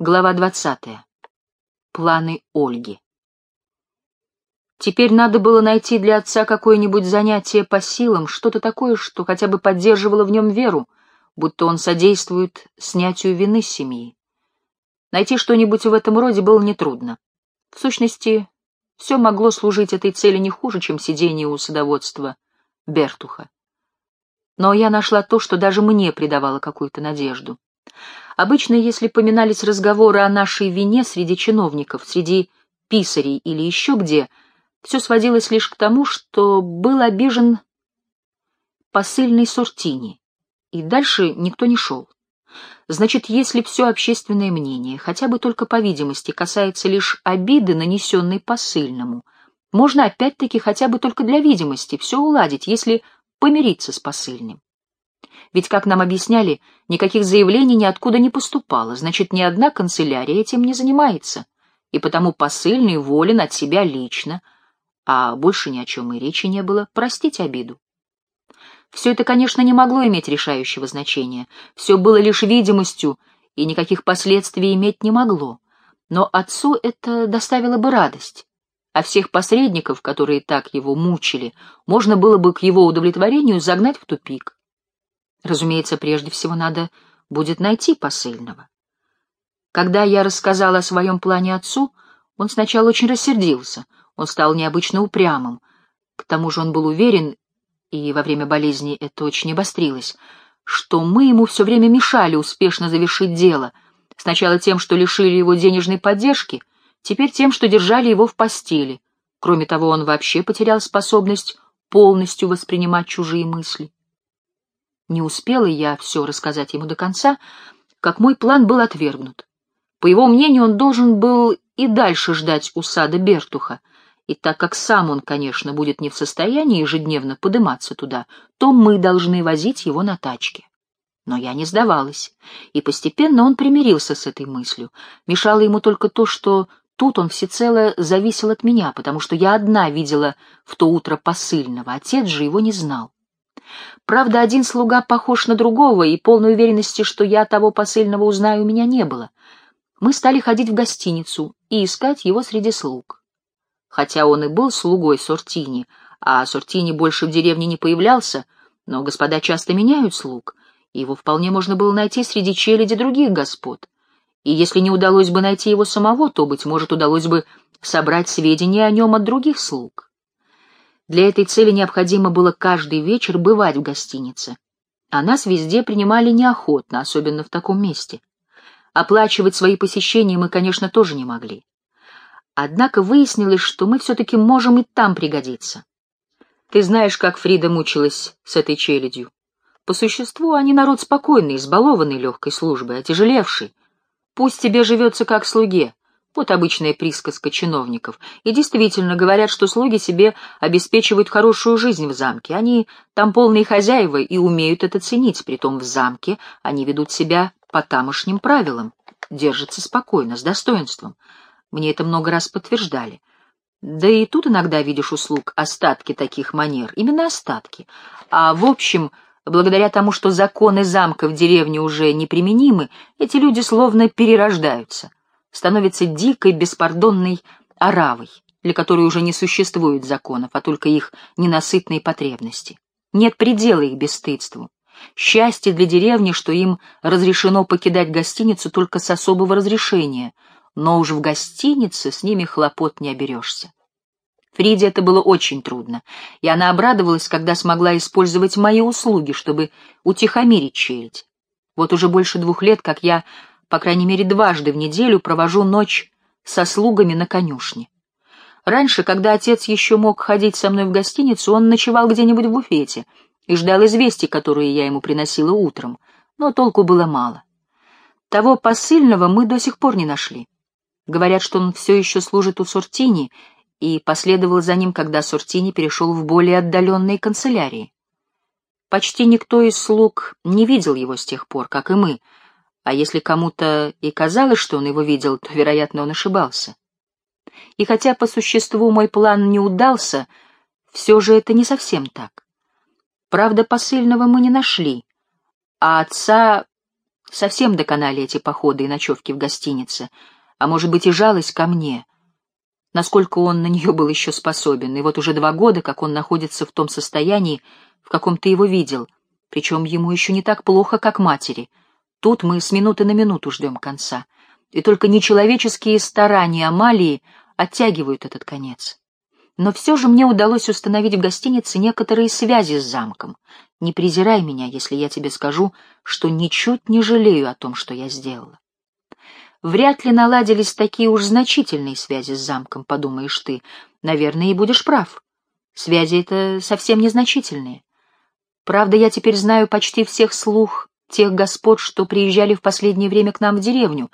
Глава двадцатая. Планы Ольги. Теперь надо было найти для отца какое-нибудь занятие по силам, что-то такое, что хотя бы поддерживало в нем веру, будто он содействует снятию вины семьи. Найти что-нибудь в этом роде было нетрудно. В сущности, все могло служить этой цели не хуже, чем сидение у садоводства Бертуха. Но я нашла то, что даже мне придавало какую-то надежду. Обычно, если поминались разговоры о нашей вине среди чиновников, среди писарей или еще где, все сводилось лишь к тому, что был обижен посыльный Сортини, и дальше никто не шел. Значит, если все общественное мнение, хотя бы только по видимости, касается лишь обиды, нанесенной посыльному, можно опять-таки хотя бы только для видимости все уладить, если помириться с посыльным. Ведь, как нам объясняли, никаких заявлений ниоткуда не поступало, значит, ни одна канцелярия этим не занимается, и потому посыльный волен от себя лично, а больше ни о чем и речи не было, простить обиду. Все это, конечно, не могло иметь решающего значения, все было лишь видимостью и никаких последствий иметь не могло, но отцу это доставило бы радость, а всех посредников, которые так его мучили, можно было бы к его удовлетворению загнать в тупик. Разумеется, прежде всего надо будет найти посыльного. Когда я рассказала о своем плане отцу, он сначала очень рассердился, он стал необычно упрямым. К тому же он был уверен, и во время болезни это очень обострилось, что мы ему все время мешали успешно завершить дело, сначала тем, что лишили его денежной поддержки, теперь тем, что держали его в постели. Кроме того, он вообще потерял способность полностью воспринимать чужие мысли. Не успела я все рассказать ему до конца, как мой план был отвергнут. По его мнению, он должен был и дальше ждать у Бертуха, и так как сам он, конечно, будет не в состоянии ежедневно подниматься туда, то мы должны возить его на тачке. Но я не сдавалась, и постепенно он примирился с этой мыслью. Мешало ему только то, что тут он всецело зависел от меня, потому что я одна видела в то утро посыльного, отец же его не знал. Правда, один слуга похож на другого, и полной уверенности, что я того посыльного узнаю, у меня не было. Мы стали ходить в гостиницу и искать его среди слуг. Хотя он и был слугой Сортини, а Сортини больше в деревне не появлялся, но господа часто меняют слуг, и его вполне можно было найти среди челяди других господ. И если не удалось бы найти его самого, то, быть может, удалось бы собрать сведения о нем от других слуг. Для этой цели необходимо было каждый вечер бывать в гостинице. А нас везде принимали неохотно, особенно в таком месте. Оплачивать свои посещения мы, конечно, тоже не могли. Однако выяснилось, что мы все-таки можем и там пригодиться. Ты знаешь, как Фрида мучилась с этой челядью. По существу они народ спокойный, избалованный легкой службой, отяжелевший. Пусть тебе живется как слуге, вот обычная присказка чиновников. И действительно говорят, что слуги себе обеспечивают хорошую жизнь в замке. Они там полные хозяева и умеют это ценить. Притом в замке они ведут себя по тамошним правилам, держатся спокойно, с достоинством. Мне это много раз подтверждали. Да и тут иногда видишь услуг остатки таких манер, именно остатки. А в общем, благодаря тому, что законы замка в деревне уже неприменимы, эти люди словно перерождаются становится дикой, беспардонной оравой, для которой уже не существует законов, а только их ненасытные потребности. Нет предела их бесстыдству. Счастье для деревни, что им разрешено покидать гостиницу только с особого разрешения, но уж в гостинице с ними хлопот не оберешься. Фриде это было очень трудно, и она обрадовалась, когда смогла использовать мои услуги, чтобы утихомирить челядь. Вот уже больше двух лет, как я по крайней мере дважды в неделю провожу ночь со слугами на конюшне. Раньше, когда отец еще мог ходить со мной в гостиницу, он ночевал где-нибудь в буфете и ждал известий, которые я ему приносила утром, но толку было мало. Того посыльного мы до сих пор не нашли. Говорят, что он все еще служит у Сортини и последовал за ним, когда Сортини перешел в более отдаленные канцелярии. Почти никто из слуг не видел его с тех пор, как и мы — а если кому-то и казалось, что он его видел, то, вероятно, он ошибался. И хотя по существу мой план не удался, все же это не совсем так. Правда, посыльного мы не нашли, а отца совсем доконали эти походы и ночевки в гостинице, а может быть и жалость ко мне, насколько он на нее был еще способен, и вот уже два года, как он находится в том состоянии, в каком ты его видел, причем ему еще не так плохо, как матери. Тут мы с минуты на минуту ждем конца, и только нечеловеческие старания Амалии оттягивают этот конец. Но все же мне удалось установить в гостинице некоторые связи с замком. Не презирай меня, если я тебе скажу, что ничуть не жалею о том, что я сделала. Вряд ли наладились такие уж значительные связи с замком, подумаешь ты. Наверное, и будешь прав. Связи это совсем незначительные. Правда, я теперь знаю почти всех слух тех господ, что приезжали в последнее время к нам в деревню,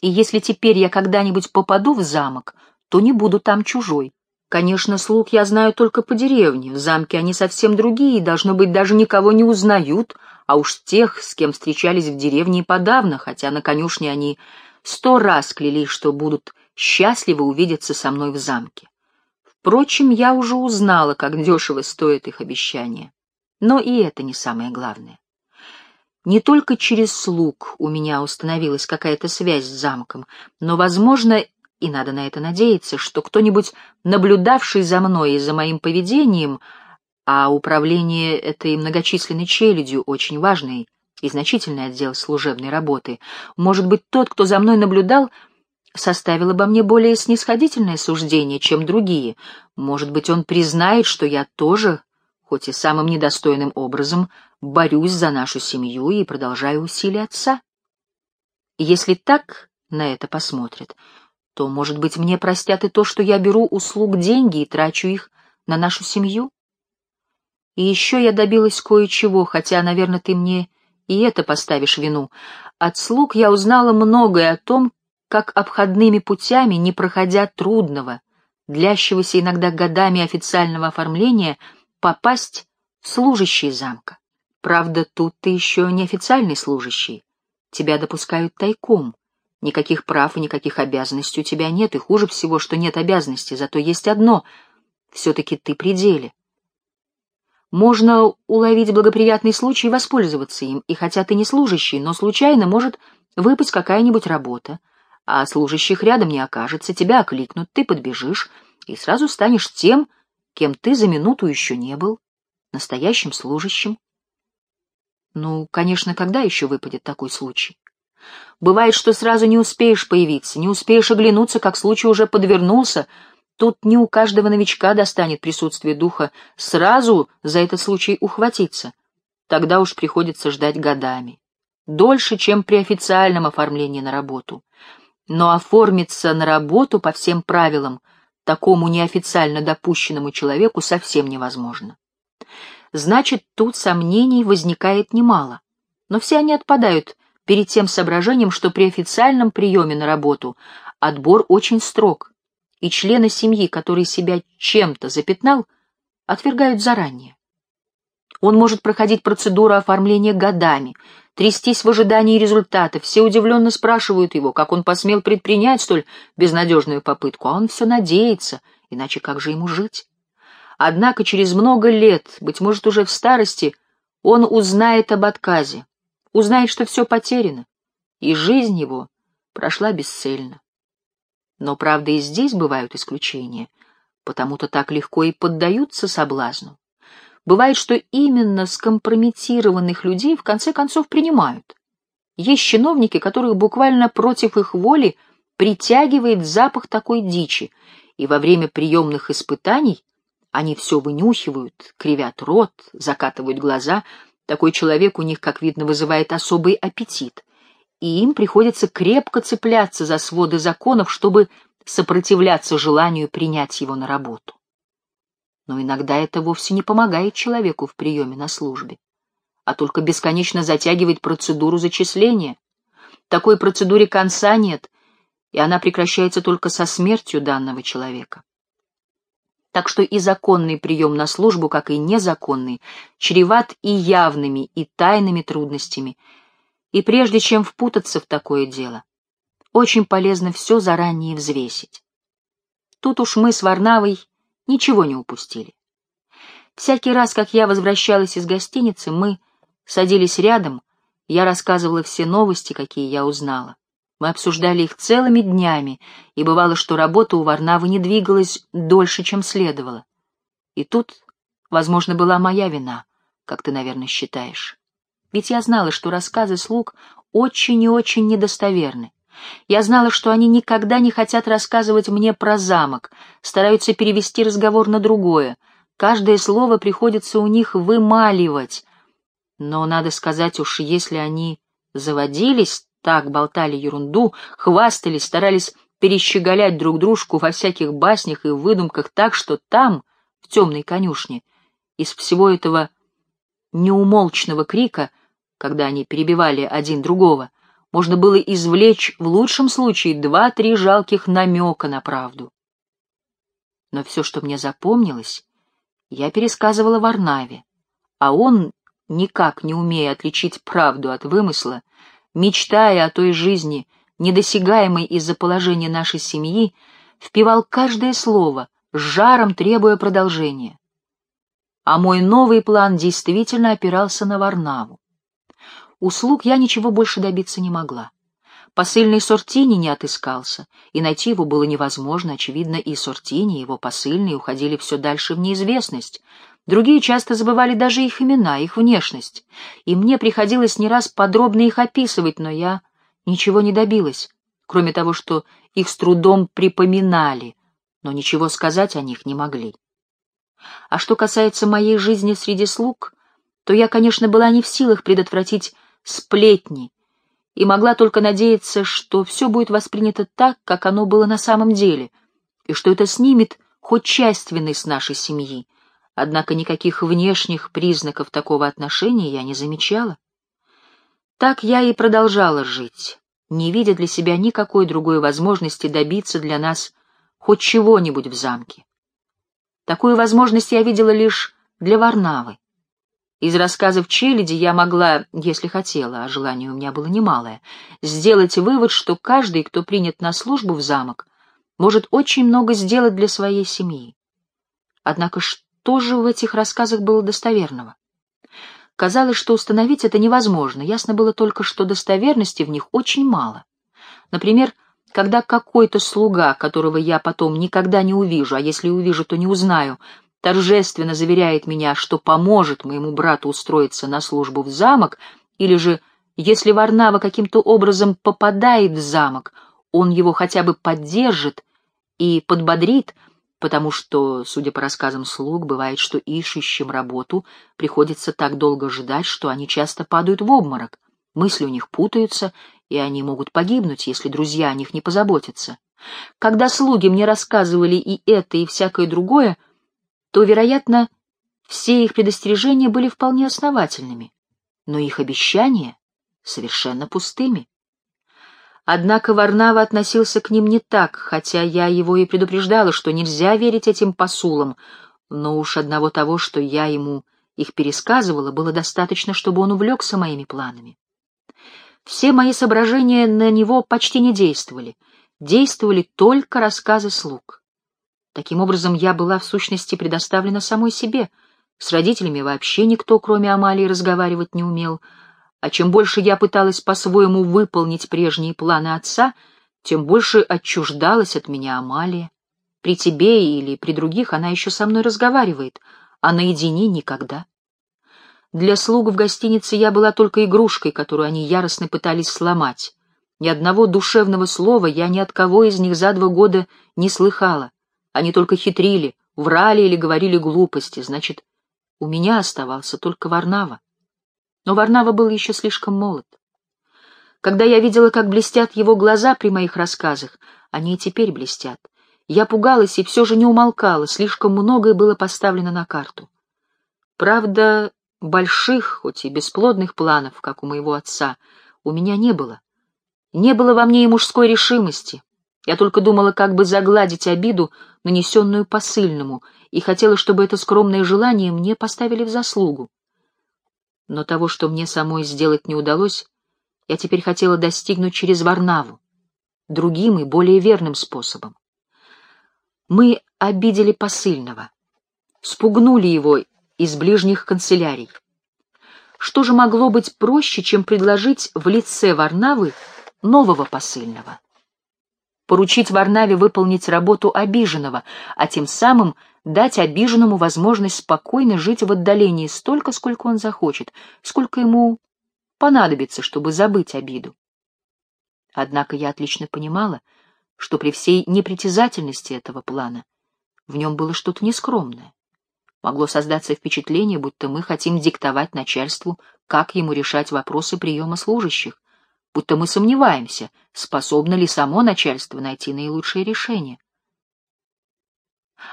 и если теперь я когда-нибудь попаду в замок, то не буду там чужой. Конечно, слуг я знаю только по деревне, в замке они совсем другие, должно быть, даже никого не узнают, а уж тех, с кем встречались в деревне и подавно, хотя на конюшне они сто раз клялись, что будут счастливы увидеться со мной в замке. Впрочем, я уже узнала, как дешево стоит их обещание. Но и это не самое главное. Не только через слуг у меня установилась какая-то связь с замком, но, возможно, и надо на это надеяться, что кто-нибудь, наблюдавший за мной и за моим поведением, а управление этой многочисленной челядью очень важный и значительный отдел служебной работы, может быть, тот, кто за мной наблюдал, составил обо мне более снисходительное суждение, чем другие. Может быть, он признает, что я тоже, хоть и самым недостойным образом, борюсь за нашу семью и продолжаю усилия отца. Если так на это посмотрят, то, может быть, мне простят и то, что я беру услуг деньги и трачу их на нашу семью? И еще я добилась кое-чего, хотя, наверное, ты мне и это поставишь вину. От слуг я узнала многое о том, как обходными путями, не проходя трудного, длящегося иногда годами официального оформления, попасть в служащие замка. Правда, тут ты еще не официальный служащий. Тебя допускают тайком, Никаких прав и никаких обязанностей у тебя нет, и хуже всего, что нет обязанностей, зато есть одно — все-таки ты при деле. Можно уловить благоприятный случай и воспользоваться им, и хотя ты не служащий, но случайно может выпасть какая-нибудь работа, а служащих рядом не окажется, тебя окликнут, ты подбежишь и сразу станешь тем, кем ты за минуту еще не был, настоящим служащим. Ну, конечно, когда еще выпадет такой случай? Бывает, что сразу не успеешь появиться, не успеешь оглянуться, как случай уже подвернулся. Тут не у каждого новичка достанет присутствие духа сразу за этот случай ухватиться. Тогда уж приходится ждать годами. Дольше, чем при официальном оформлении на работу. Но оформиться на работу по всем правилам такому неофициально допущенному человеку совсем невозможно. Значит, тут сомнений возникает немало. Но все они отпадают перед тем соображением, что при официальном приеме на работу отбор очень строг, и члены семьи, который себя чем-то запятнал, отвергают заранее. Он может проходить процедуру оформления годами, трястись в ожидании результата. Все удивленно спрашивают его, как он посмел предпринять столь безнадежную попытку, а он все надеется, иначе как же ему жить? Однако через много лет, быть может, уже в старости, он узнает об отказе, узнает, что все потеряно, и жизнь его прошла бесцельно. Но, правда, и здесь бывают исключения, потому-то так легко и поддаются соблазну. Бывает, что именно скомпрометированных людей в конце концов принимают. Есть чиновники, которых буквально против их воли притягивает запах такой дичи, и во время приемных испытаний они все вынюхивают, кривят рот, закатывают глаза, такой человек у них, как видно, вызывает особый аппетит, и им приходится крепко цепляться за своды законов, чтобы сопротивляться желанию принять его на работу. Но иногда это вовсе не помогает человеку в приеме на службе, а только бесконечно затягивает процедуру зачисления. Такой процедуре конца нет, и она прекращается только со смертью данного человека так что и законный прием на службу, как и незаконный, чреват и явными, и тайными трудностями. И прежде чем впутаться в такое дело, очень полезно все заранее взвесить. Тут уж мы с Варнавой ничего не упустили. Всякий раз, как я возвращалась из гостиницы, мы садились рядом Я рассказывала все новости, какие я узнала. Мы обсуждали их целыми днями, и бывало, что работа у Варнавы не двигалась дольше, чем следовало. И тут, возможно, была моя вина, как ты, наверное, считаешь. Ведь я знала, что рассказы слуг очень и очень недостоверны. Я знала, что они никогда не хотят рассказывать мне про замок, стараются перевести разговор на другое. Каждое слово приходится у них вымаливать. Но, надо сказать уж, если они заводились, так болтали ерунду, хвастались, старались перещеголять друг дружку во всяких баснях и выдумках так, что там, в темной конюшне, из всего этого неумолчного крика, когда они перебивали один другого, можно было извлечь в лучшем случае два-три жалких намека на правду. Но все, что мне запомнилось, я пересказывала Варнаве, а он, никак не умея отличить правду от вымысла, мечтая о той жизни, недосягаемой из-за положения нашей семьи, впивал каждое слово, с жаром требуя продолжения. А мой новый план действительно опирался на Варнаву. Услуг я ничего больше добиться не могла. Посыльный Сортини не отыскался, и найти его было невозможно, очевидно, и Сортини, и его посыльные уходили все дальше в неизвестность. Другие часто забывали даже их имена, их внешность, и мне приходилось не раз подробно их описывать, но я ничего не добилась, кроме того, что их с трудом припоминали, но ничего сказать о них не могли. А что касается моей жизни среди слуг, то я, конечно, была не в силах предотвратить сплетни, и могла только надеяться, что все будет воспринято так, как оно было на самом деле, и что это снимет хоть часть вины с нашей семьи. Однако никаких внешних признаков такого отношения я не замечала. Так я и продолжала жить, не видя для себя никакой другой возможности добиться для нас хоть чего-нибудь в замке. Такую возможность я видела лишь для Варнавы. Из рассказов Челяди я могла, если хотела, а желание у меня было немалое, сделать вывод, что каждый, кто принят на службу в замок, может очень много сделать для своей семьи. Однако что же в этих рассказах было достоверного? Казалось, что установить это невозможно, ясно было только, что достоверности в них очень мало. Например, когда какой-то слуга, которого я потом никогда не увижу, а если увижу, то не узнаю, торжественно заверяет меня, что поможет моему брату устроиться на службу в замок, или же, если Варнава каким-то образом попадает в замок, он его хотя бы поддержит и подбодрит, потому что, судя по рассказам слуг, бывает, что ищущим работу приходится так долго ждать, что они часто падают в обморок, мысли у них путаются, и они могут погибнуть, если друзья о них не позаботятся. Когда слуги мне рассказывали и это, и всякое другое, то, вероятно, все их предостережения были вполне основательными, но их обещания совершенно пустыми. Однако Варнава относился к ним не так, хотя я его и предупреждала, что нельзя верить этим посулам, но уж одного того, что я ему их пересказывала, было достаточно, чтобы он увлекся моими планами. Все мои соображения на него почти не действовали, действовали только рассказы слуг. Таким образом, я была в сущности предоставлена самой себе. С родителями вообще никто, кроме Амалии, разговаривать не умел. А чем больше я пыталась по-своему выполнить прежние планы отца, тем больше отчуждалась от меня Амалия. При тебе или при других она еще со мной разговаривает, а наедине никогда. Для слуг в гостинице я была только игрушкой, которую они яростно пытались сломать. Ни одного душевного слова я ни от кого из них за два года не слыхала. Они только хитрили, врали или говорили глупости, значит, у меня оставался только Варнава. Но Варнава был еще слишком молод. Когда я видела, как блестят его глаза при моих рассказах, они и теперь блестят. Я пугалась и все же не умолкала, слишком многое было поставлено на карту. Правда, больших, хоть и бесплодных планов, как у моего отца, у меня не было. Не было во мне и мужской решимости, я только думала, как бы загладить обиду, нанесенную посыльному, и хотела, чтобы это скромное желание мне поставили в заслугу. Но того, что мне самой сделать не удалось, я теперь хотела достигнуть через Варнаву, другим и более верным способом. Мы обидели посыльного, спугнули его из ближних канцелярий. что же могло быть проще, чем предложить в лице Варнавы нового посыльного? Поручить Варнаве выполнить работу обиженного, а тем самым дать обиженному возможность спокойно жить в отдалении столько, сколько он захочет, сколько ему понадобится, чтобы забыть обиду. Однако я отлично понимала, что при всей непритязательности этого плана в нем было что-то нескромное. Могло создаться впечатление, будто мы хотим диктовать начальству, как ему решать вопросы приема служащих, будто мы сомневаемся, способно ли само начальство найти наилучшее решение.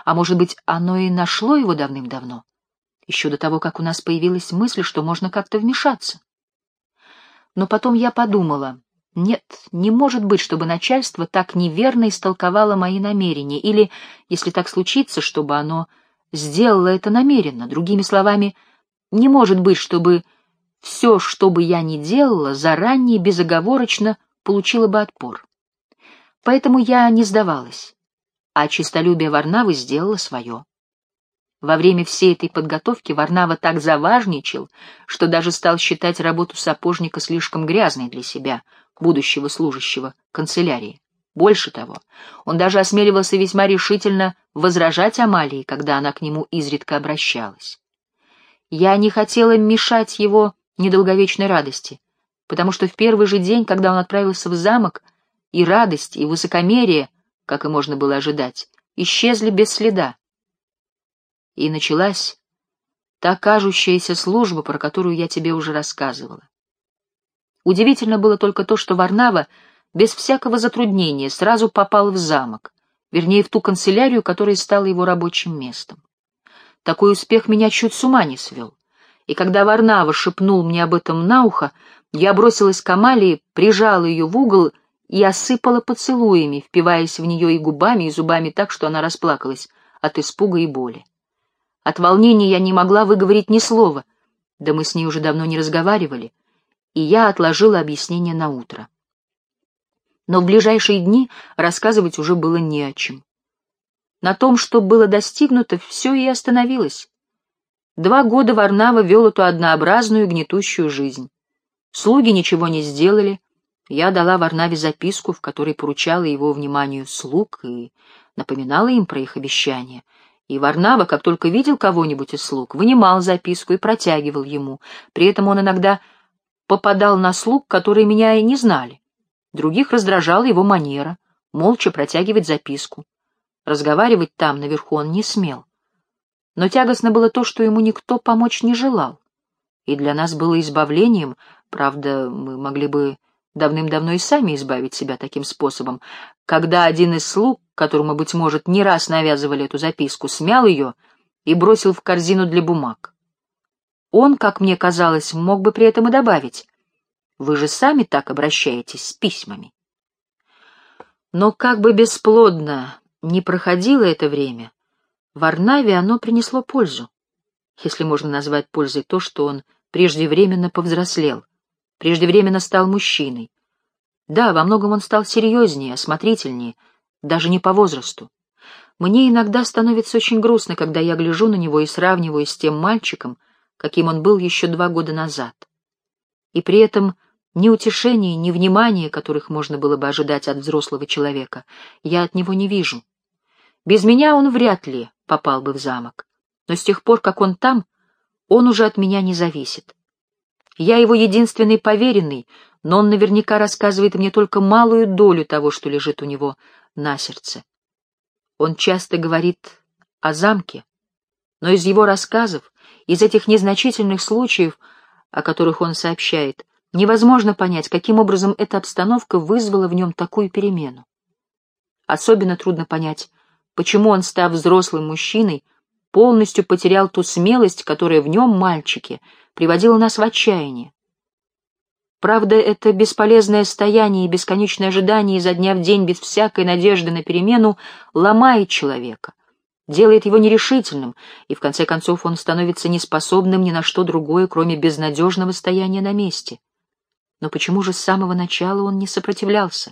А может быть, оно и нашло его давным-давно, еще до того, как у нас появилась мысль, что можно как-то вмешаться. Но потом я подумала, нет, не может быть, чтобы начальство так неверно истолковало мои намерения, или, если так случится, чтобы оно сделало это намеренно. Другими словами, не может быть, чтобы все, что бы я ни делала, заранее безоговорочно получило бы отпор. Поэтому я не сдавалась, а чистолюбие Варнавы сделало свое. Во время всей этой подготовки Варнава так заважничал, что даже стал считать работу сапожника слишком грязной для себя, будущего служащего канцелярии. Больше того, он даже осмеливался весьма решительно возражать Амалии, когда она к нему изредка обращалась. Я не хотела мешать его недолговечной радости, потому что в первый же день, когда он отправился в замок, и радость, и высокомерие, как и можно было ожидать, исчезли без следа. И началась та кажущаяся служба, про которую я тебе уже рассказывала. Удивительно было только то, что Варнава без всякого затруднения сразу попал в замок, вернее, в ту канцелярию, которая стала его рабочим местом. Такой успех меня чуть с ума не свел. И когда Варнава шепнул мне об этом на ухо, я бросилась к Амалии, прижала ее в угол и осыпала поцелуями, впиваясь в нее и губами, и зубами так, что она расплакалась от испуга и боли. От волнения я не могла выговорить ни слова, да мы с ней уже давно не разговаривали, и я отложила объяснение на утро. Но в ближайшие дни рассказывать уже было не о чем. На том, что было достигнуто, все и остановилось. Два года Варнава вел эту однообразную гнетущую жизнь. Слуги ничего не сделали. Я дала Варнаве записку, в которой поручала его вниманию слуг и напоминала им про их обещания — и Варнава, как только видел кого-нибудь из слуг, вынимал записку и протягивал ему. При этом он иногда попадал на слуг, которые меня и не знали. Других раздражала его манера, молча протягивать записку. Разговаривать там, наверху, он не смел. Но тягостно было то, что ему никто помочь не желал. И для нас было избавлением, правда, мы могли бы давным-давно и сами избавить себя таким способом, когда один из слуг, которому, быть может, не раз навязывали эту записку, смял ее и бросил в корзину для бумаг. Он, как мне казалось, мог бы при этом и добавить, «Вы же сами так обращаетесь с письмами». Но как бы бесплодно не проходило это время, в Арнаве оно принесло пользу, если можно назвать пользой то, что он преждевременно повзрослел, преждевременно стал мужчиной, да, во многом он стал серьезнее, осмотрительнее, даже не по возрасту. Мне иногда становится очень грустно, когда я гляжу на него и сравниваю с тем мальчиком, каким он был еще два года назад. И при этом ни утешения, ни внимания, которых можно было бы ожидать от взрослого человека, я от него не вижу. Без меня он вряд ли попал бы в замок, но с тех пор, как он там, он уже от меня не зависит. Я его единственный поверенный, но он наверняка рассказывает мне только малую долю того, что лежит у него на сердце. Он часто говорит о замке, но из его рассказов, из этих незначительных случаев, о которых он сообщает, невозможно понять, каким образом эта обстановка вызвала в нем такую перемену. Особенно трудно понять, почему он, став взрослым мужчиной, полностью потерял ту смелость, которая в нем, мальчике, приводила нас в отчаяние. Правда, это бесполезное стояние и бесконечное ожидание изо дня в день без всякой надежды на перемену ломает человека, делает его нерешительным, и в конце концов он становится неспособным ни на что другое, кроме безнадежного стояния на месте. Но почему же с самого начала он не сопротивлялся?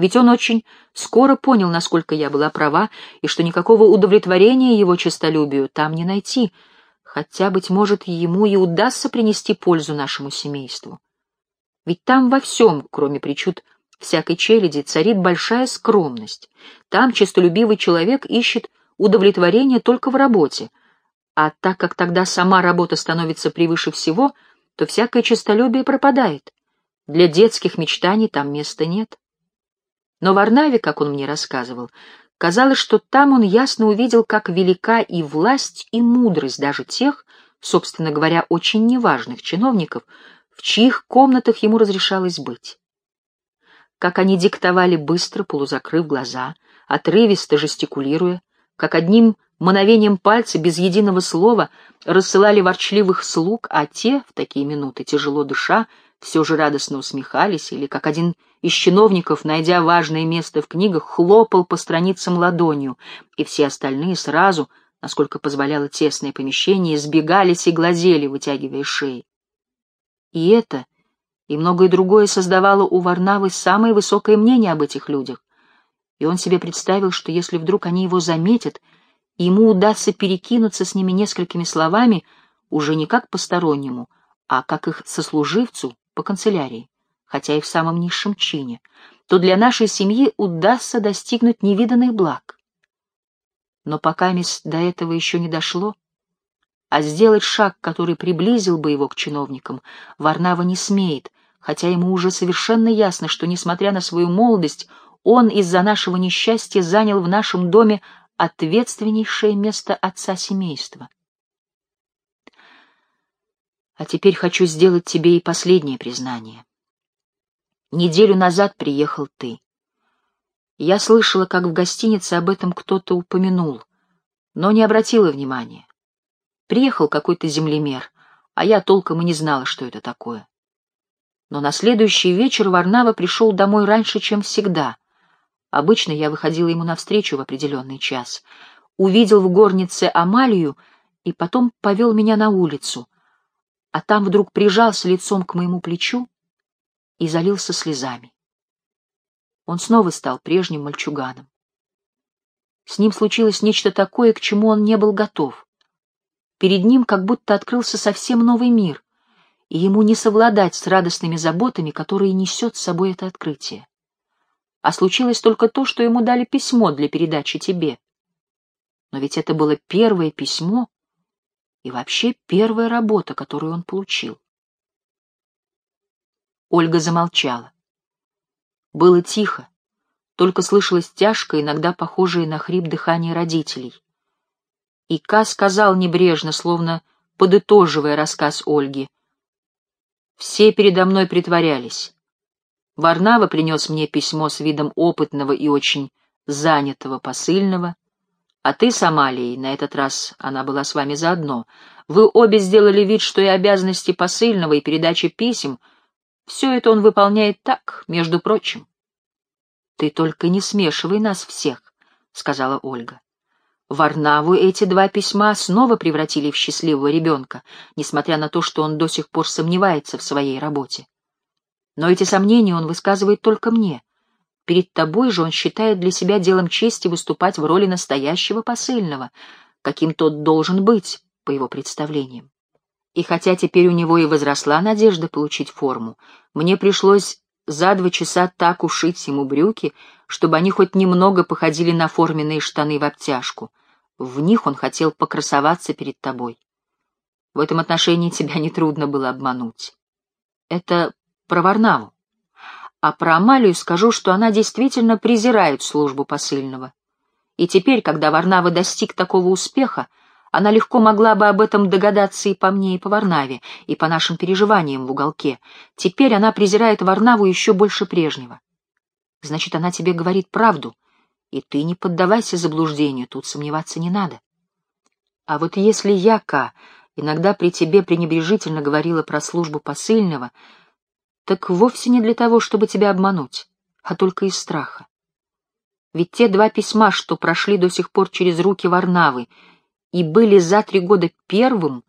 Ведь он очень скоро понял, насколько я была права, и что никакого удовлетворения его честолюбию там не найти — Хотя, быть может, ему и удастся принести пользу нашему семейству. Ведь там во всем, кроме причуд всякой челяди, царит большая скромность. Там честолюбивый человек ищет удовлетворение только в работе, а так как тогда сама работа становится превыше всего, то всякое честолюбие пропадает. Для детских мечтаний там места нет. Но в Арнаве, как он мне рассказывал, казалось, что там он ясно увидел, как велика и власть, и мудрость даже тех, собственно говоря, очень неважных чиновников, в чьих комнатах ему разрешалось быть. Как они диктовали быстро, полузакрыв глаза, отрывисто жестикулируя, как одним мановением пальца, без единого слова, рассылали ворчливых слуг, а те, в такие минуты, тяжело дыша, все же радостно усмехались, или как один из чиновников, найдя важное место в книгах, хлопал по страницам ладонью, и все остальные сразу, насколько позволяло тесное помещение, сбегались и глазели, вытягивая шеи. И это, и многое другое создавало у Варнавы самое высокое мнение об этих людях, и он себе представил, что если вдруг они его заметят, ему удастся перекинуться с ними несколькими словами, уже не как постороннему, а как их сослуживцу по канцелярии, хотя и в самом низшем чине, то для нашей семьи удастся достигнуть невиданных благ. Но пока до этого еще не дошло, а сделать шаг, который приблизил бы его к чиновникам, Варнава не смеет, хотя ему уже совершенно ясно, что, несмотря на свою молодость, он из-за нашего несчастья занял в нашем доме ответственнейшее место отца семейства. А теперь хочу сделать тебе и последнее признание. Неделю назад приехал ты. Я слышала, как в гостинице об этом кто-то упомянул, но не обратила внимания. Приехал какой-то землемер, а я толком и не знала, что это такое. Но на следующий вечер Варнава пришел домой раньше, чем всегда, Обычно я выходила ему навстречу в определенный час. Увидел в горнице Амалию и потом повел меня на улицу, а там вдруг прижался лицом к моему плечу и залился слезами. Он снова стал прежним мальчуганом. С ним случилось нечто такое, к чему он не был готов. Перед ним как будто открылся совсем новый мир, и ему не совладать с радостными заботами, которые несет с собой это открытие а случилось только то, что ему дали письмо для передачи тебе. Но ведь это было первое письмо и вообще первая работа, которую он получил. Ольга замолчала. Было тихо, только слышалось тяжкое, иногда похожее на хрип дыхание родителей. И Ка сказал небрежно, словно подытоживая рассказ Ольги. «Все передо мной притворялись. Варнава принес мне письмо с видом опытного и очень занятого посыльного, а ты с Амалией, на этот раз она была с вами заодно, вы обе сделали вид, что и обязанности посыльного, и передачи писем, все это он выполняет так, между прочим. — Ты только не смешивай нас всех, — сказала Ольга. Варнаву эти два письма снова превратили в счастливого ребенка, несмотря на то, что он до сих пор сомневается в своей работе. Но эти сомнения он высказывает только мне. Перед тобой же он считает для себя делом чести выступать в роли настоящего посыльного, каким тот должен быть, по его представлениям. И хотя теперь у него и возросла надежда получить форму, мне пришлось за два часа так ушить ему брюки, чтобы они хоть немного походили на форменные штаны в обтяжку. В них он хотел покрасоваться перед тобой. В этом отношении тебя нетрудно было обмануть. Это про Варнаву. А про Амалию скажу, что она действительно презирает службу посыльного. И теперь, когда Варнава достиг такого успеха, она легко могла бы об этом догадаться и по мне, и по Варнаве, и по нашим переживаниям в уголке. Теперь она презирает Варнаву еще больше прежнего. Значит, она тебе говорит правду, и ты не поддавайся заблуждению, тут сомневаться не надо. А вот если я, Ка, иногда при тебе пренебрежительно говорила про службу посыльного, так вовсе не для того, чтобы тебя обмануть, а только из страха. Ведь те два письма, что прошли до сих пор через руки Варнавы и были за три года первым,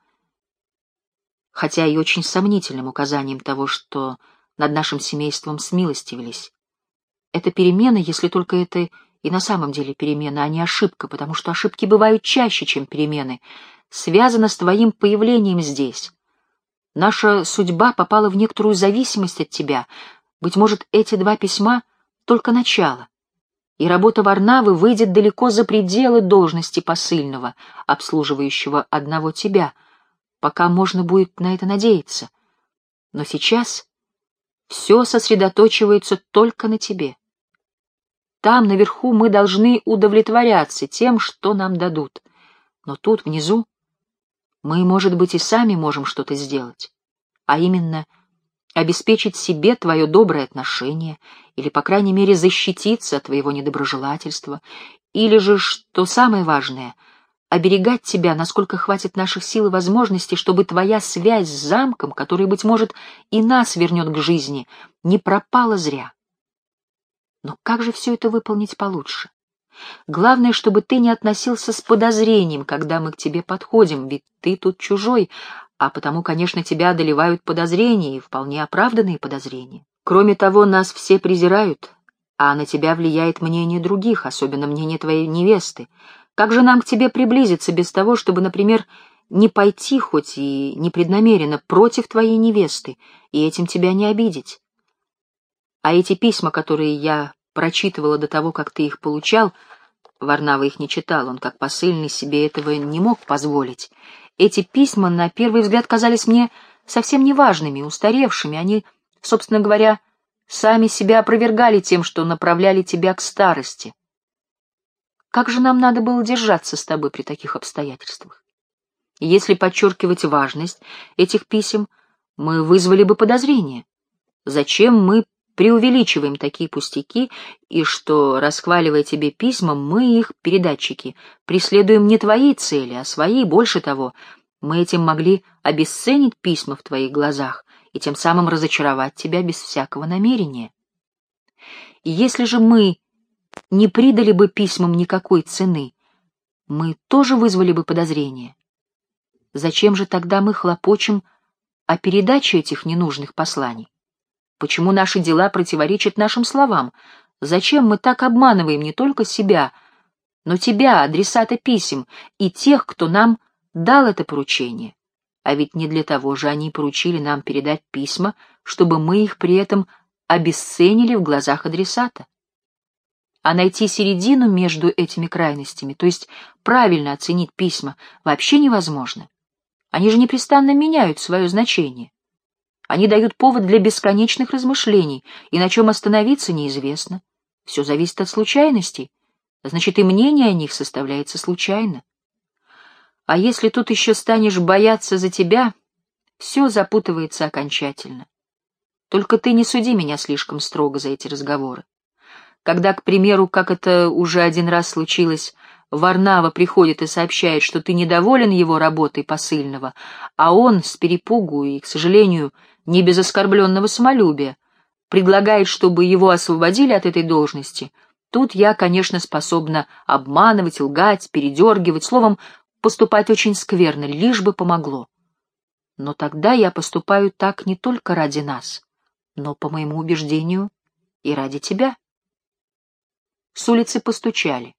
хотя и очень сомнительным указанием того, что над нашим семейством смилостивились. Это перемена, если только это и на самом деле перемена, а не ошибка, потому что ошибки бывают чаще, чем перемены, связано с твоим появлением здесь. Наша судьба попала в некоторую зависимость от тебя. Быть может, эти два письма — только начало. И работа Варнавы выйдет далеко за пределы должности посыльного, обслуживающего одного тебя, пока можно будет на это надеяться. Но сейчас все сосредоточивается только на тебе. Там, наверху, мы должны удовлетворяться тем, что нам дадут. Но тут, внизу, мы, может быть, и сами можем что-то сделать. А именно, обеспечить себе твое доброе отношение, или, по крайней мере, защититься от твоего недоброжелательства, или же, что самое важное, оберегать тебя, насколько хватит наших сил и возможностей, чтобы твоя связь с замком, который, быть может, и нас вернет к жизни, не пропала зря. Но как же все это выполнить получше? Главное, чтобы ты не относился с подозрением, когда мы к тебе подходим, ведь ты тут чужой, а потому, конечно, тебя одолевают подозрения, и вполне оправданные подозрения. Кроме того, нас все презирают, а на тебя влияет мнение других, особенно мнение твоей невесты. Как же нам к тебе приблизиться без того, чтобы, например, не пойти, хоть и непреднамеренно, против твоей невесты, и этим тебя не обидеть? А эти письма, которые я прочитывала до того, как ты их получал, Варнава их не читал, он как посыльный себе этого не мог позволить. Эти письма, на первый взгляд, казались мне совсем неважными, устаревшими. Они, собственно говоря, сами себя опровергали тем, что направляли тебя к старости. Как же нам надо было держаться с тобой при таких обстоятельствах? Если подчеркивать важность этих писем, мы вызвали бы подозрение. Зачем мы преувеличиваем такие пустяки, и что, расхваливая тебе письма, мы, их передатчики, преследуем не твои цели, а свои, больше того, мы этим могли обесценить письма в твоих глазах и тем самым разочаровать тебя без всякого намерения. Если же мы не придали бы письмам никакой цены, мы тоже вызвали бы подозрение. Зачем же тогда мы хлопочем о передаче этих ненужных посланий? Почему наши дела противоречат нашим словам? Зачем мы так обманываем не только себя, но тебя, адресата писем, и тех, кто нам дал это поручение? А ведь не для того же они поручили нам передать письма, чтобы мы их при этом обесценили в глазах адресата. А найти середину между этими крайностями, то есть правильно оценить письма, вообще невозможно. Они же непрестанно меняют свое значение. Они дают повод для бесконечных размышлений, и на чем остановиться неизвестно. Все зависит от случайностей, значит, и мнение о них составляется случайно. А если тут еще станешь бояться за тебя, все запутывается окончательно. Только ты не суди меня слишком строго за эти разговоры. Когда, к примеру, как это уже один раз случилось, Варнава приходит и сообщает, что ты недоволен его работой посыльного, а он с перепугу и, к сожалению, не без оскорбленного самолюбия, предлагает, чтобы его освободили от этой должности, тут я, конечно, способна обманывать, лгать, передергивать, словом, поступать очень скверно, лишь бы помогло. Но тогда я поступаю так не только ради нас, но, по моему убеждению, и ради тебя. С улицы постучали.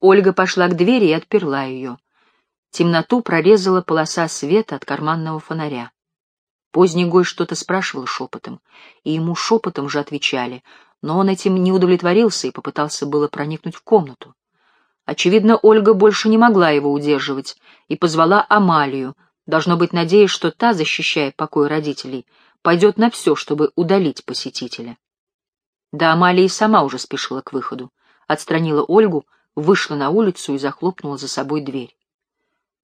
Ольга пошла к двери и отперла ее. Темноту прорезала полоса света от карманного фонаря. Поздний гость что-то спрашивал шепотом, и ему шепотом же отвечали, но он этим не удовлетворился и попытался было проникнуть в комнату. Очевидно, Ольга больше не могла его удерживать и позвала Амалию, должно быть, надеясь, что та, защищая покой родителей, пойдет на все, чтобы удалить посетителя. Да Амалия и сама уже спешила к выходу, отстранила Ольгу, вышла на улицу и захлопнула за собой дверь.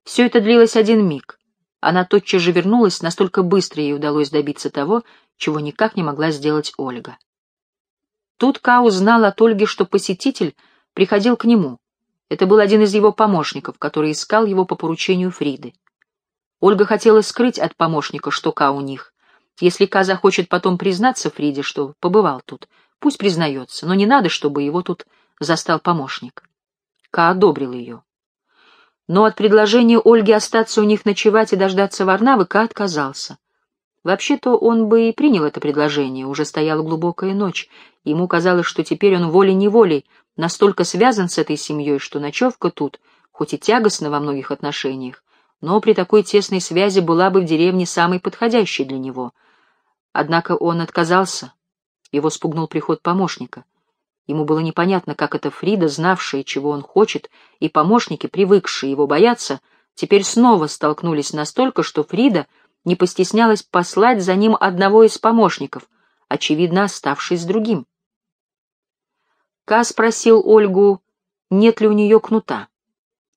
Все это длилось один миг. Она тотчас же вернулась, настолько быстро ей удалось добиться того, чего никак не могла сделать Ольга. Тут Ка узнал от Ольги, что посетитель приходил к нему. Это был один из его помощников, который искал его по поручению Фриды. Ольга хотела скрыть от помощника, что Ка у них. Если Ка захочет потом признаться Фриде, что побывал тут, пусть признается, но не надо, чтобы его тут застал помощник. Ка одобрил ее. Но от предложения Ольги остаться у них ночевать и дождаться Варнавы Ка отказался. Вообще-то он бы и принял это предложение, уже стояла глубокая ночь. Ему казалось, что теперь он волей-неволей настолько связан с этой семьей, что ночевка тут, хоть и тягостна во многих отношениях, но при такой тесной связи была бы в деревне самой подходящей для него. Однако он отказался. Его спугнул приход помощника. Ему было непонятно, как эта Фрида, знавшая, чего он хочет, и помощники, привыкшие его бояться, теперь снова столкнулись настолько, что Фрида не постеснялась послать за ним одного из помощников, очевидно, оставшись с другим. Ка спросил Ольгу, нет ли у нее кнута.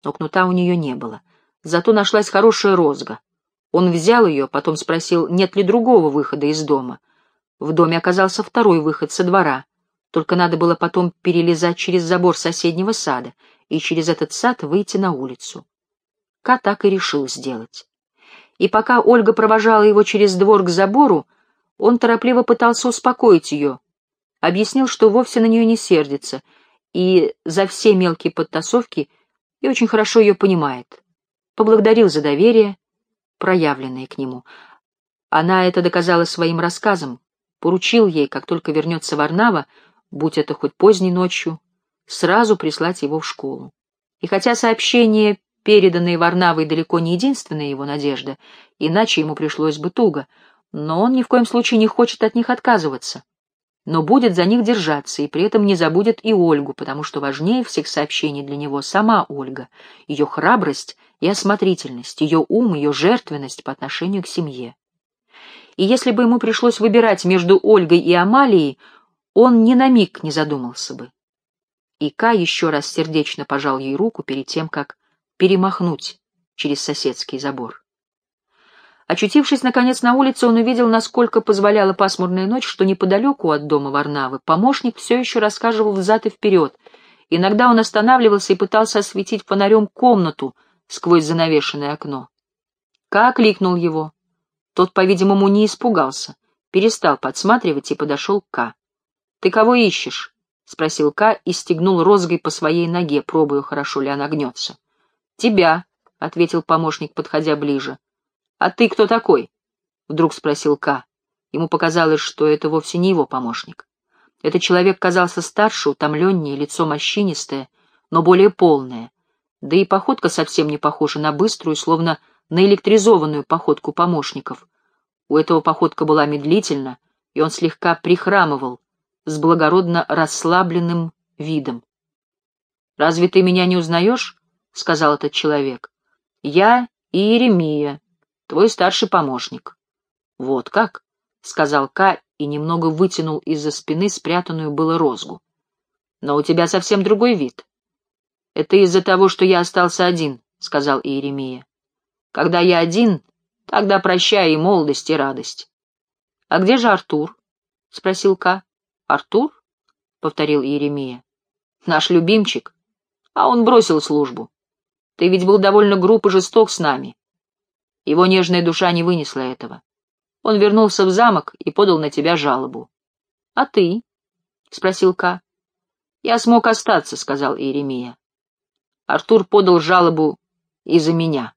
Но кнута у нее не было. Зато нашлась хорошая розга. Он взял ее, потом спросил, нет ли другого выхода из дома. В доме оказался второй выход со двора, только надо было потом перелезать через забор соседнего сада и через этот сад выйти на улицу. Ка так и решил сделать. И пока Ольга провожала его через двор к забору, он торопливо пытался успокоить ее, объяснил, что вовсе на нее не сердится, и за все мелкие подтасовки и очень хорошо ее понимает. Поблагодарил за доверие, проявленное к нему. Она это доказала своим рассказом, поручил ей, как только вернется Варнава, будь это хоть поздней ночью, сразу прислать его в школу. И хотя сообщение, переданное Варнавой, далеко не единственная его надежда, иначе ему пришлось бы туго, но он ни в коем случае не хочет от них отказываться но будет за них держаться и при этом не забудет и Ольгу, потому что важнее всех сообщений для него сама Ольга, ее храбрость и осмотрительность, ее ум, ее жертвенность по отношению к семье. И если бы ему пришлось выбирать между Ольгой и Амалией, он ни на миг не задумался бы. И Ка еще раз сердечно пожал ей руку перед тем, как перемахнуть через соседский забор. Очутившись, наконец, на улице, он увидел, насколько позволяла пасмурная ночь, что неподалеку от дома Варнавы помощник все еще рассказывал взад и вперед. Иногда он останавливался и пытался осветить фонарем комнату сквозь занавешенное окно. Ка окликнул его. Тот, по-видимому, не испугался, перестал подсматривать и подошел к Ка. «Ты кого ищешь?» — спросил Ка и стегнул розгой по своей ноге, пробуя, хорошо ли она гнется. «Тебя», — ответил помощник, подходя ближе. «А ты кто такой?» — вдруг спросил Ка. Ему показалось, что это вовсе не его помощник. Этот человек казался старше, утомленнее, лицо морщинистое, но более полное. Да и походка совсем не похожа на быструю, словно на электризованную походку помощников. У этого походка была медлительна, и он слегка прихрамывал, с благородно расслабленным видом. «Разве ты меня не узнаешь?» — сказал этот человек. «Я Иеремия, твой старший помощник. — Вот как? — сказал Ка и немного вытянул из-за спины спрятанную было розгу. — Но у тебя совсем другой вид. — Это из-за того, что я остался один, — сказал Иеремия. — Когда я один, тогда прощай и молодость, и радость. — А где же Артур? — спросил Ка. — Артур? — повторил Иеремия. — Наш любимчик. А он бросил службу. Ты ведь был довольно груб и жесток с нами. Его нежная душа не вынесла этого. Он вернулся в замок и подал на тебя жалобу. — А ты? — спросил Ка. — Я смог остаться, — сказал Иеремия. Артур подал жалобу из-за меня.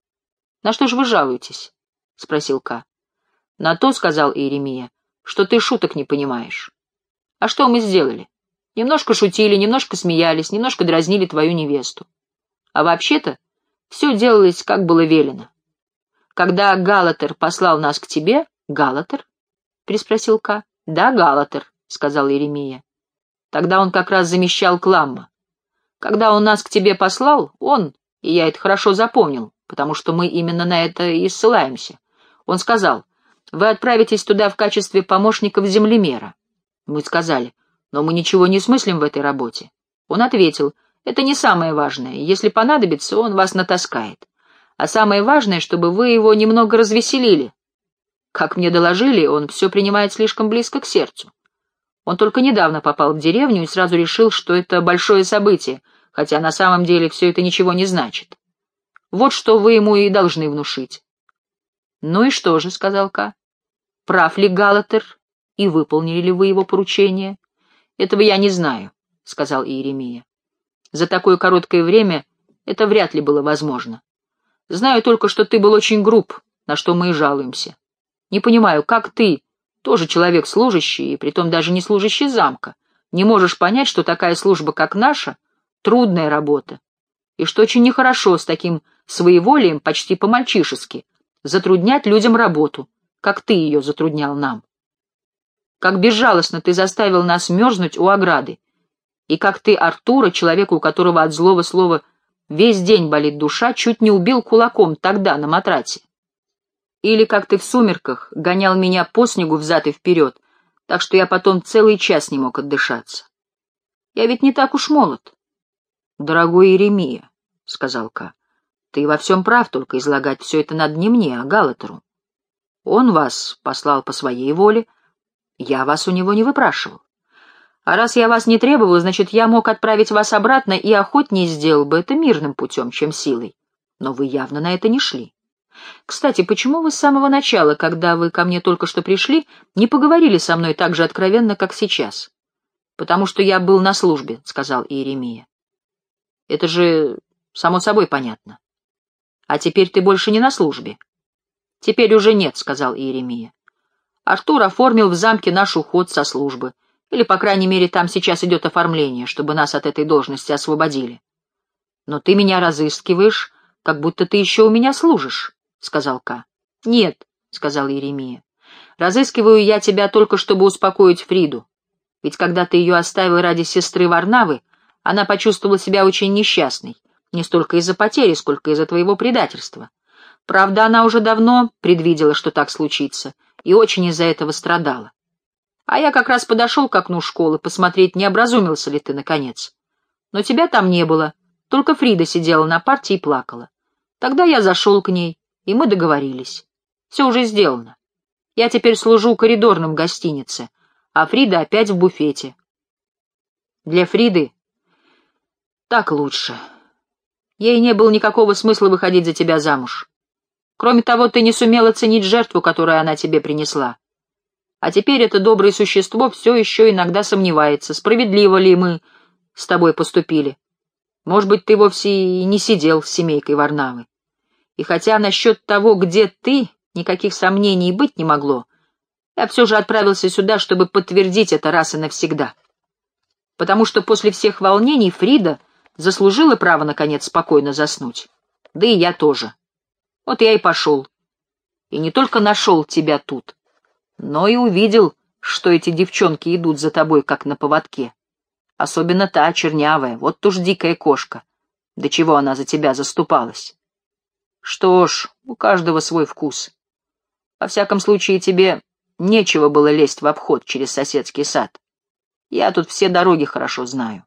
— На что же вы жалуетесь? — спросил Ка. — На то, — сказал Иеремия, — что ты шуток не понимаешь. — А что мы сделали? Немножко шутили, немножко смеялись, немножко дразнили твою невесту. А вообще-то все делалось, как было велено. Когда Галатер послал нас к тебе... Галатер? Переспросил Ка. Да, Галатер, сказал Иеремия. Тогда он как раз замещал Кламма. Когда он нас к тебе послал, он, и я это хорошо запомнил, потому что мы именно на это и ссылаемся, он сказал, вы отправитесь туда в качестве помощников землемера. Мы сказали, но мы ничего не смыслим в этой работе. Он ответил, это не самое важное, если понадобится, он вас натаскает а самое важное, чтобы вы его немного развеселили. Как мне доложили, он все принимает слишком близко к сердцу. Он только недавно попал в деревню и сразу решил, что это большое событие, хотя на самом деле все это ничего не значит. Вот что вы ему и должны внушить. — Ну и что же, — сказал Ка. — Прав ли Галатер, и выполнили ли вы его поручение? — Этого я не знаю, — сказал Иеремия. — За такое короткое время это вряд ли было возможно. Знаю только, что ты был очень груб, на что мы и жалуемся. Не понимаю, как ты, тоже человек служащий, и притом даже не служащий замка, не можешь понять, что такая служба, как наша, трудная работа, и что очень нехорошо с таким своеволием почти по-мальчишески, затруднять людям работу, как ты ее затруднял нам. Как безжалостно ты заставил нас мерзнуть у ограды, и как ты Артура, человека, у которого от злого слова весь день болит душа, чуть не убил кулаком тогда на матрате. Или как ты в сумерках гонял меня по снегу взад и вперед, так что я потом целый час не мог отдышаться. Я ведь не так уж молод. — Дорогой Иеремия, — сказал Ка, — ты во всем прав, только излагать все это надо не мне, а Галатеру. Он вас послал по своей воле, я вас у него не выпрашивал. А раз я вас не требовал, значит, я мог отправить вас обратно и охотнее сделал бы это мирным путем, чем силой. Но вы явно на это не шли. Кстати, почему вы с самого начала, когда вы ко мне только что пришли, не поговорили со мной так же откровенно, как сейчас? Потому что я был на службе, — сказал Иеремия. Это же само собой понятно. А теперь ты больше не на службе. Теперь уже нет, — сказал Иеремия. Артур оформил в замке наш уход со службы. Или, по крайней мере, там сейчас идет оформление, чтобы нас от этой должности освободили. Но ты меня разыскиваешь, как будто ты еще у меня служишь. — сказал Ка. — Нет, — сказал Еремия. — Разыскиваю я тебя только, чтобы успокоить Фриду. Ведь когда ты ее оставил ради сестры Варнавы, она почувствовала себя очень несчастной, не столько из-за потери, сколько из-за твоего предательства. Правда, она уже давно предвидела, что так случится, и очень из-за этого страдала. А я как раз подошел к окну школы посмотреть, не образумился ли ты, наконец. Но тебя там не было, только Фрида сидела на парте и плакала. Тогда я зашел к ней, и мы договорились. Все уже сделано. Я теперь служу коридорным гостинице, а Фрида опять в буфете. Для Фриды так лучше. Ей не было никакого смысла выходить за тебя замуж. Кроме того, ты не сумела ценить жертву, которую она тебе принесла. А теперь это доброе существо все еще иногда сомневается, справедливо ли мы с тобой поступили. Может быть, ты вовсе и не сидел с семейкой Варнавы. И хотя насчет того, где ты, никаких сомнений быть не могло, я все же отправился сюда, чтобы подтвердить это раз и навсегда. Потому что после всех волнений Фрида заслужила право, наконец, спокойно заснуть. Да и я тоже. Вот я и пошел. И не только нашел тебя тут, но и увидел, что эти девчонки идут за тобой, как на поводке. Особенно та чернявая, вот уж дикая кошка. До чего она за тебя заступалась. Что ж, у каждого свой вкус. Во всяком случае, тебе нечего было лезть в обход через соседский сад. Я тут все дороги хорошо знаю.